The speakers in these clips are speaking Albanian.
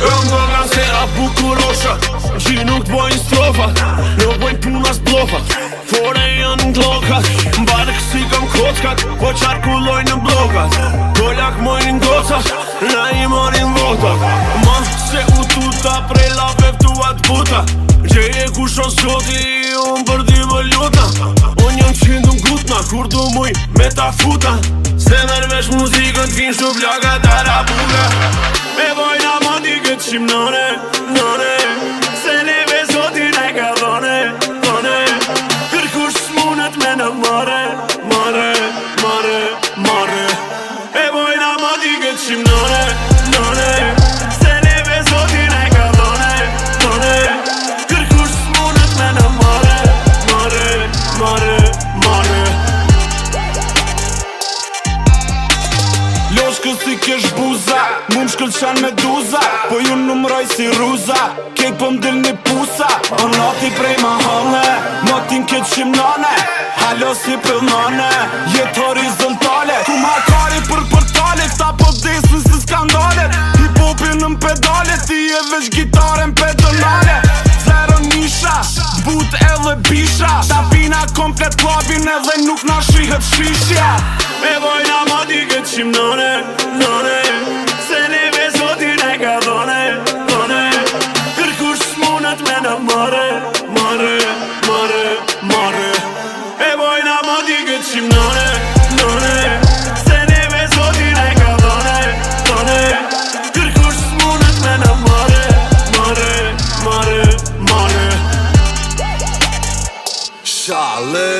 Rëmë nga sera bukurosha Që nuk të bojnë strofa Nuk bojnë punas blofa Fore janë në tloka Mbarë kësi kam kockat Po qarë kulloj në blokat Kollak mojnë në goca Na i marin vota Ma se u tuta Prej lave vtua të buta Që e ku shon soti Unë bërdi më ljuta Unë janë qindu në gutna Kur du muj me ta futa Se nërvesh muzikën t'kin shu blaka Darabuga Darabuga 아침 너네 너네 shkull si kesh buza Mu më shkull me duza Po ju numroj si ruza Kej po mdil një pusa O noti prej ma hale Motin ke qim nane Halo si pëll nane Jet horizontale Ku ma kari për portale tale po desu si skandale Hip hopin në pedale Ti e veç gitare në pedonale Zero nisha But dhe bisha Ta vina komplet klabin edhe nuk na shihet shishja Me vojna ti këtë qimnone None Se një vezotin e ka dhone None Kërkush s'munat me në mare Mare, mare, mare E bojna ma ti këtë qimnone None Se një vezotin e ka dhone None Kërkush s'munat me në mare Mare, mare, mare Shalit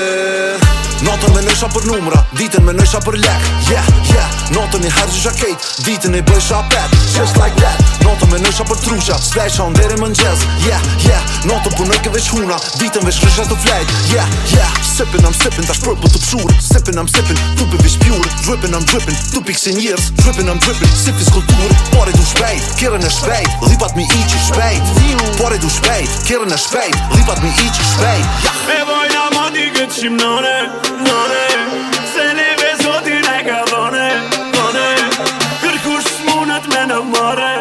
nësha për numra Ditën me nësha për lek Yeah, yeah Notën i herë gjysha kejt Ditën i bëjsh apet Just like that Notën me nësha për trusha Splash on deri më Yeah, yeah Notën punoj ke vesh huna Ditën veç krysha të flejt Yeah, yeah Sipin, I'm sipin Tash purple të pshur Sipin, I'm sipin Tupi vish pjur Drippin, am drippin Tu pik si njërës Drippin, am drippin Sip is kultur Pare du shpejt Kirën e shpejt Lipat mi iqi shpejt Pare du shpejt Kirën e shpejt Lipat mi iqi shpejt yeah zoti këtë shim nëre, nëre Se në vezotin e ka dhone, dhone Kërkush s'munët me në mëre